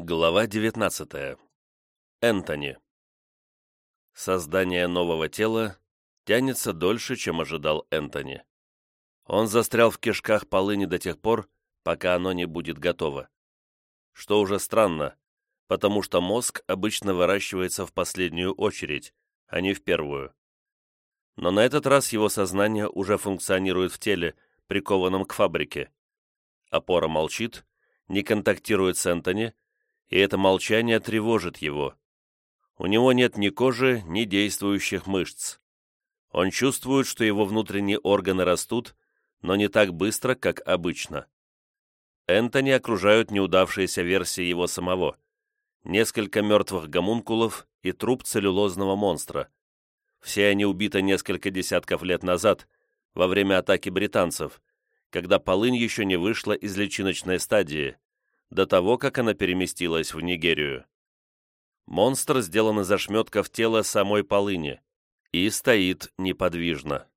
Глава 19. Энтони. Создание нового тела тянется дольше, чем ожидал Энтони. Он застрял в кишках полыни до тех пор, пока оно не будет готово. Что уже странно, потому что мозг обычно выращивается в последнюю очередь, а не в первую. Но на этот раз его сознание уже функционирует в теле, прикованном к фабрике. Опора молчит, не контактирует с Энтони, и это молчание тревожит его. У него нет ни кожи, ни действующих мышц. Он чувствует, что его внутренние органы растут, но не так быстро, как обычно. Энтони окружают неудавшиеся версии его самого. Несколько мертвых гомункулов и труп целлюлозного монстра. Все они убиты несколько десятков лет назад, во время атаки британцев, когда полынь еще не вышла из личиночной стадии, до того, как она переместилась в Нигерию. Монстр сделан из ошметков тела самой полыни и стоит неподвижно.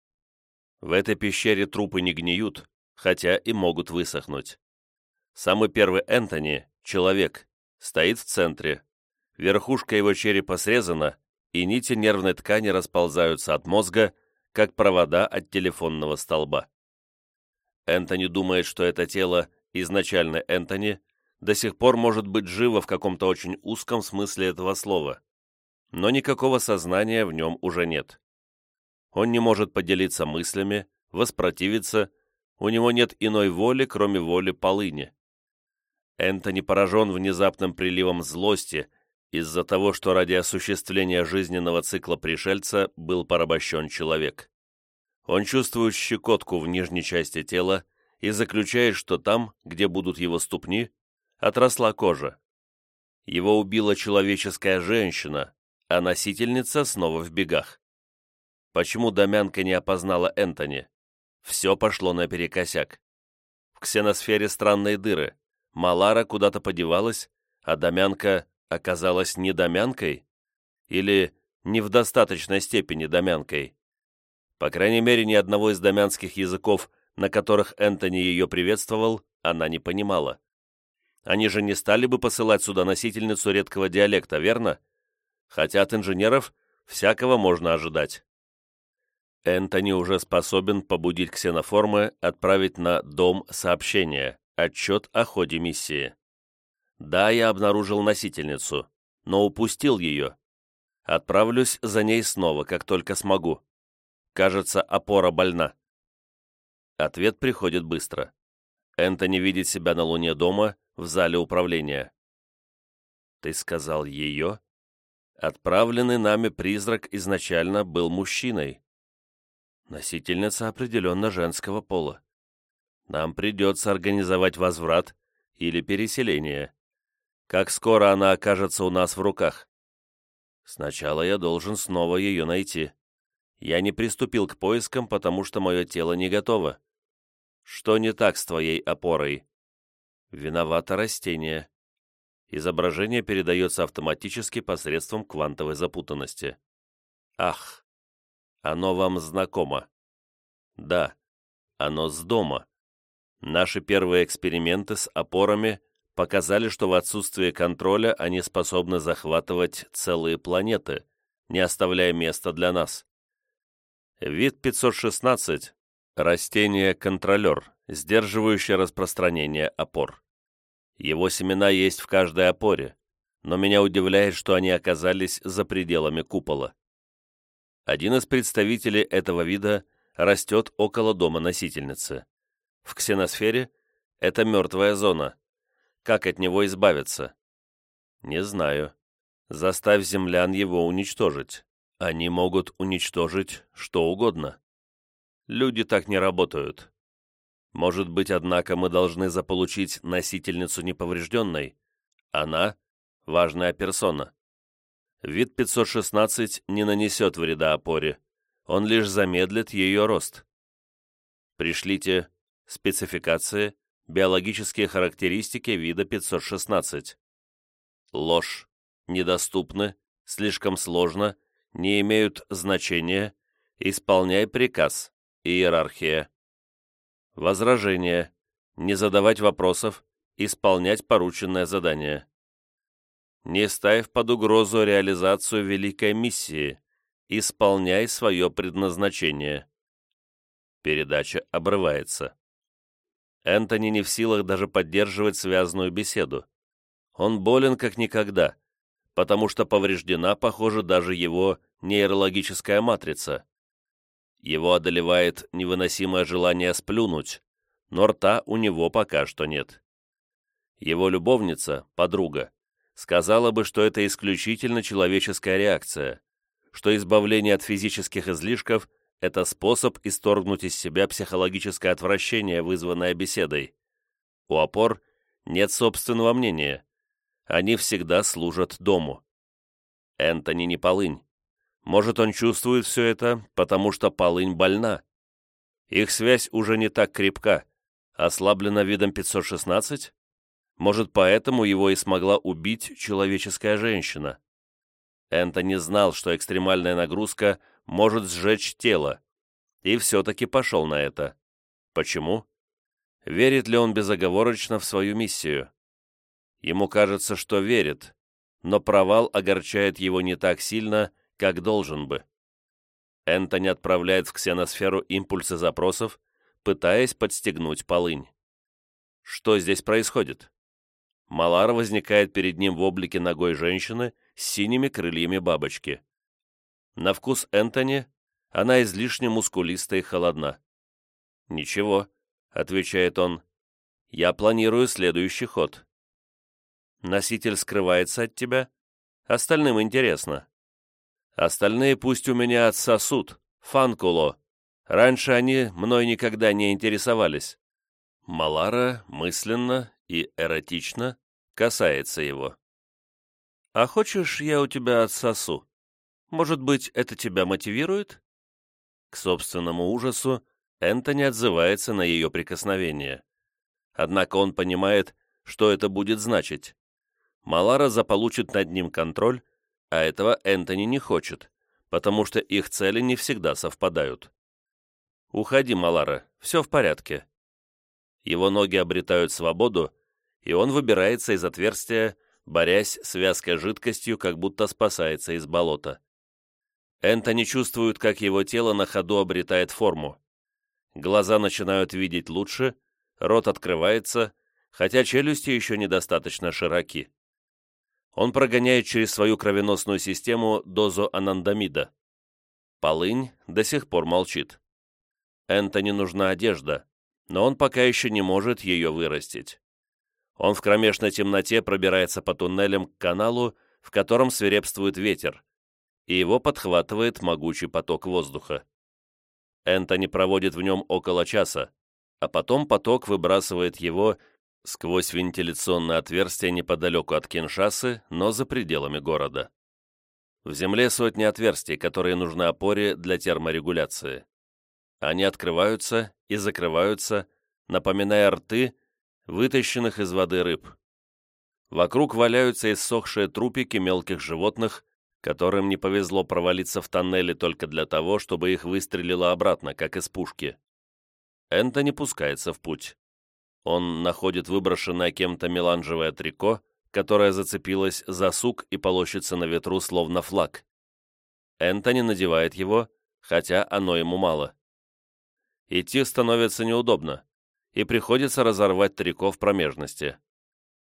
В этой пещере трупы не гниют, хотя и могут высохнуть. Самый первый Энтони, человек, стоит в центре. Верхушка его черепа срезана, и нити нервной ткани расползаются от мозга, как провода от телефонного столба. Энтони думает, что это тело, изначально Энтони, до сих пор может быть живо в каком-то очень узком смысле этого слова, но никакого сознания в нем уже нет. Он не может поделиться мыслями, воспротивиться, у него нет иной воли, кроме воли полыни. Энтони поражен внезапным приливом злости из-за того, что ради осуществления жизненного цикла пришельца был порабощен человек. Он чувствует щекотку в нижней части тела и заключает, что там, где будут его ступни, отросла кожа. Его убила человеческая женщина, а носительница снова в бегах. Почему Домянка не опознала Энтони? Все пошло наперекосяк. В ксеносфере странные дыры. Малара куда-то подевалась, а Домянка оказалась не Домянкой? Или не в достаточной степени Домянкой? По крайней мере, ни одного из домянских языков, на которых Энтони ее приветствовал, она не понимала. Они же не стали бы посылать сюда носительницу редкого диалекта, верно? Хотя от инженеров всякого можно ожидать. Энтони уже способен побудить ксеноформы отправить на дом сообщение, отчет о ходе миссии. Да, я обнаружил носительницу, но упустил ее. Отправлюсь за ней снова, как только смогу. Кажется, опора больна. Ответ приходит быстро. Энтони видит себя на Луне дома, в зале управления. «Ты сказал ее?» «Отправленный нами призрак изначально был мужчиной. Носительница определенно женского пола. Нам придется организовать возврат или переселение. Как скоро она окажется у нас в руках? Сначала я должен снова ее найти. Я не приступил к поискам, потому что мое тело не готово. Что не так с твоей опорой?» Виновато растение. Изображение передается автоматически посредством квантовой запутанности. Ах, оно вам знакомо. Да, оно с дома. Наши первые эксперименты с опорами показали, что в отсутствие контроля они способны захватывать целые планеты, не оставляя места для нас. Вид 516 – растение-контролер, сдерживающее распространение опор. Его семена есть в каждой опоре, но меня удивляет, что они оказались за пределами купола. Один из представителей этого вида растет около дома носительницы. В ксеносфере это мертвая зона. Как от него избавиться? Не знаю. Заставь землян его уничтожить. Они могут уничтожить что угодно. Люди так не работают. Может быть, однако, мы должны заполучить носительницу неповрежденной? Она – важная персона. Вид 516 не нанесет вреда опоре, он лишь замедлит ее рост. Пришлите спецификации, биологические характеристики вида 516. Ложь, недоступны, слишком сложно, не имеют значения, исполняй приказ, иерархия. Возражение. Не задавать вопросов. Исполнять порученное задание. Не ставь под угрозу реализацию великой миссии. Исполняй свое предназначение. Передача обрывается. Энтони не в силах даже поддерживать связанную беседу. Он болен как никогда, потому что повреждена, похоже, даже его нейрологическая матрица. Его одолевает невыносимое желание сплюнуть, но рта у него пока что нет. Его любовница, подруга, сказала бы, что это исключительно человеческая реакция, что избавление от физических излишков – это способ исторгнуть из себя психологическое отвращение, вызванное беседой. У опор нет собственного мнения. Они всегда служат дому. Энтони не полынь. Может, он чувствует все это, потому что полынь больна. Их связь уже не так крепка. Ослаблена видом 516? Может, поэтому его и смогла убить человеческая женщина? Энтони знал, что экстремальная нагрузка может сжечь тело, и все-таки пошел на это. Почему? Верит ли он безоговорочно в свою миссию? Ему кажется, что верит, но провал огорчает его не так сильно, как должен бы. Энтони отправляет в ксеносферу импульсы запросов, пытаясь подстегнуть полынь. Что здесь происходит? Малара возникает перед ним в облике ногой женщины с синими крыльями бабочки. На вкус Энтони она излишне мускулиста и холодна. «Ничего», — отвечает он, — «я планирую следующий ход». «Носитель скрывается от тебя? Остальным интересно». «Остальные пусть у меня отсосут, фанкуло. Раньше они мной никогда не интересовались». Малара мысленно и эротично касается его. «А хочешь, я у тебя отсосу? Может быть, это тебя мотивирует?» К собственному ужасу Энтони отзывается на ее прикосновение. Однако он понимает, что это будет значить. Малара заполучит над ним контроль, а этого Энтони не хочет, потому что их цели не всегда совпадают. «Уходи, Малара, все в порядке». Его ноги обретают свободу, и он выбирается из отверстия, борясь с вязкой жидкостью, как будто спасается из болота. Энтони чувствует, как его тело на ходу обретает форму. Глаза начинают видеть лучше, рот открывается, хотя челюсти еще недостаточно широки. Он прогоняет через свою кровеносную систему дозу анандамида. Полынь до сих пор молчит. Энтони нужна одежда, но он пока еще не может ее вырастить. Он в кромешной темноте пробирается по туннелям к каналу, в котором свирепствует ветер, и его подхватывает могучий поток воздуха. Энтони проводит в нем около часа, а потом поток выбрасывает его сквозь вентиляционное отверстие неподалеку от Киншасы, но за пределами города. В земле сотни отверстий, которые нужны опоре для терморегуляции. Они открываются и закрываются, напоминая рты, вытащенных из воды рыб. Вокруг валяются иссохшие трупики мелких животных, которым не повезло провалиться в тоннеле только для того, чтобы их выстрелило обратно, как из пушки. Энтони пускается в путь. Он находит выброшенное кем-то меланжевое трико, которое зацепилось за сук и полощется на ветру, словно флаг. Энтони надевает его, хотя оно ему мало. Идти становится неудобно и приходится разорвать трико в промежности.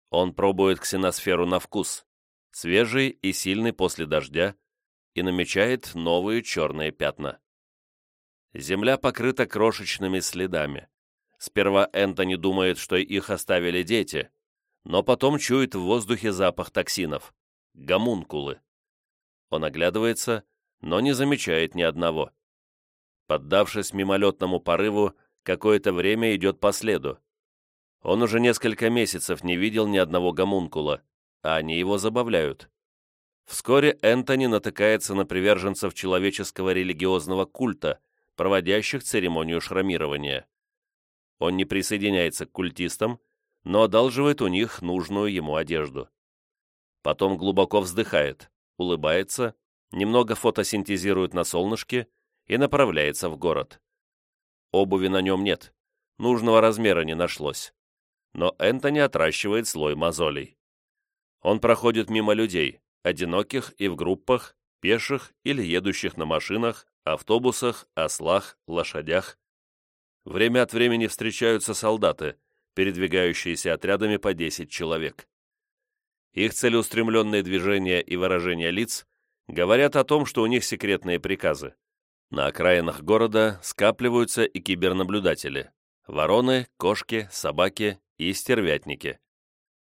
Он пробует ксеносферу на вкус, свежий и сильный после дождя, и намечает новые черные пятна. Земля покрыта крошечными следами. Сперва Энтони думает, что их оставили дети, но потом чует в воздухе запах токсинов – гомункулы. Он оглядывается, но не замечает ни одного. Поддавшись мимолетному порыву, какое-то время идет по следу. Он уже несколько месяцев не видел ни одного гомункула, а они его забавляют. Вскоре Энтони натыкается на приверженцев человеческого религиозного культа, проводящих церемонию шрамирования. Он не присоединяется к культистам, но одалживает у них нужную ему одежду. Потом глубоко вздыхает, улыбается, немного фотосинтезирует на солнышке и направляется в город. Обуви на нем нет, нужного размера не нашлось. Но Энтони отращивает слой мозолей. Он проходит мимо людей, одиноких и в группах, пеших или едущих на машинах, автобусах, ослах, лошадях. Время от времени встречаются солдаты, передвигающиеся отрядами по 10 человек. Их целеустремленные движения и выражения лиц говорят о том, что у них секретные приказы. На окраинах города скапливаются и кибернаблюдатели – вороны, кошки, собаки и стервятники.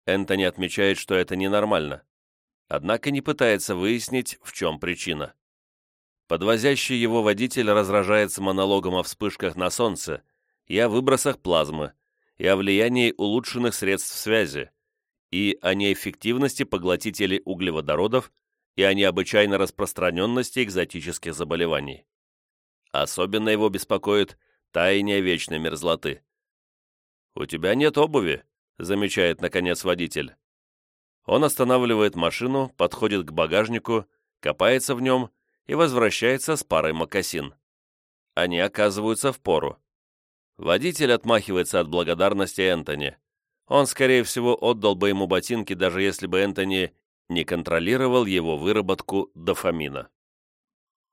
Энтони отмечает, что это ненормально, однако не пытается выяснить, в чем причина. Подвозящий его водитель разражается монологом о вспышках на Солнце и о выбросах плазмы, и о влиянии улучшенных средств связи, и о неэффективности поглотителей углеводородов и о необычайной распространенности экзотических заболеваний. Особенно его беспокоит таяние вечной мерзлоты. «У тебя нет обуви», — замечает, наконец, водитель. Он останавливает машину, подходит к багажнику, копается в нем и возвращается с парой мокасин. Они оказываются в пору. Водитель отмахивается от благодарности Энтони. Он, скорее всего, отдал бы ему ботинки, даже если бы Энтони не контролировал его выработку дофамина.